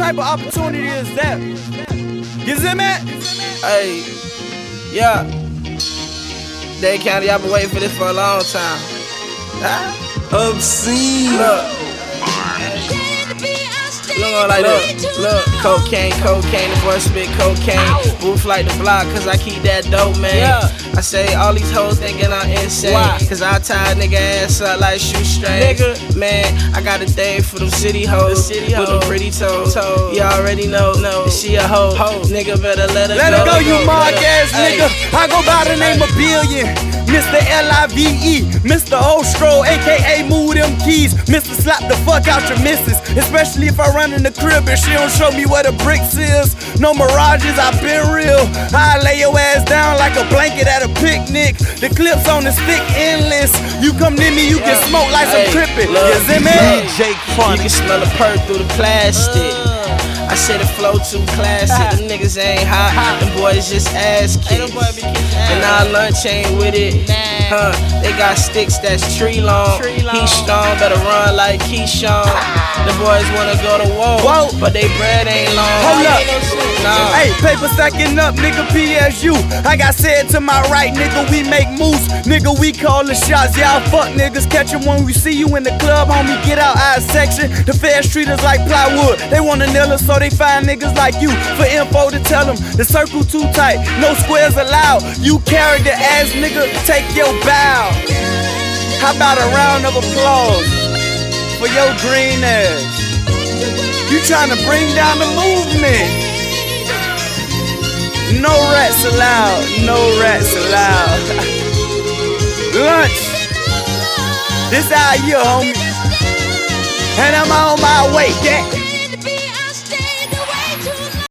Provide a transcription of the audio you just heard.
type of opportunity is that? You see me? Hey, yeah. Dade County, I've been waiting for this for a long time. Huh? Obscene. Look. Look on like this. Look, cocaine, cocaine, the boy spit cocaine. Roof like the block, cause I keep that dope, man. Yeah. I say all these hoes thinking I'm insane. Why? Cause I tie a nigga ass up like shoestring. Nigga. Man, I got a thing for them city hoes. The city with them pretty toes. Toes. You already know. No. She a hoe. Hoe. Nigga better let her Let go. her go, you mark Let her- ass nigga. I go by the name of Billion. Mr. L-I-V-E, Mr. Ostro, aka Move Them Keys, Mr. Slap the fuck out your missus, especially if I run in the crib and she don't show me where the bricks is. No mirages, I been real. I lay your ass down like a blanket at a picnic. The clips on the stick endless. You come near me, you can smoke like some Hey, crippin'. look, You see me? look. Jake You can smell the perk through the plastic. I said the flow too classic. Them niggas ain't hot. Them boys just ass kicks. And our lunch ain't with it. Huh? They got sticks that's tree long. He strong, better run like Keyshawn. The boys wanna go to war, but they bread ain't long. Hey, paper stacking up, nigga, PSU. I got said to my right, nigga, we make moves. Nigga, we call the shots. Y'all fuck niggas, Catch 'em when we see you in the club, homie. Get out our section. The feds treat us like plywood. They wanna nail us, so they find niggas like you. For info to tell them, the circle too tight, no squares allowed. You carry the ass nigga, take your bow. How about a round of applause for your green ass? You to bring down the movement. No rats allowed. No rats allowed. Lunch. This our year, homie. And I'm on my way. Yeah.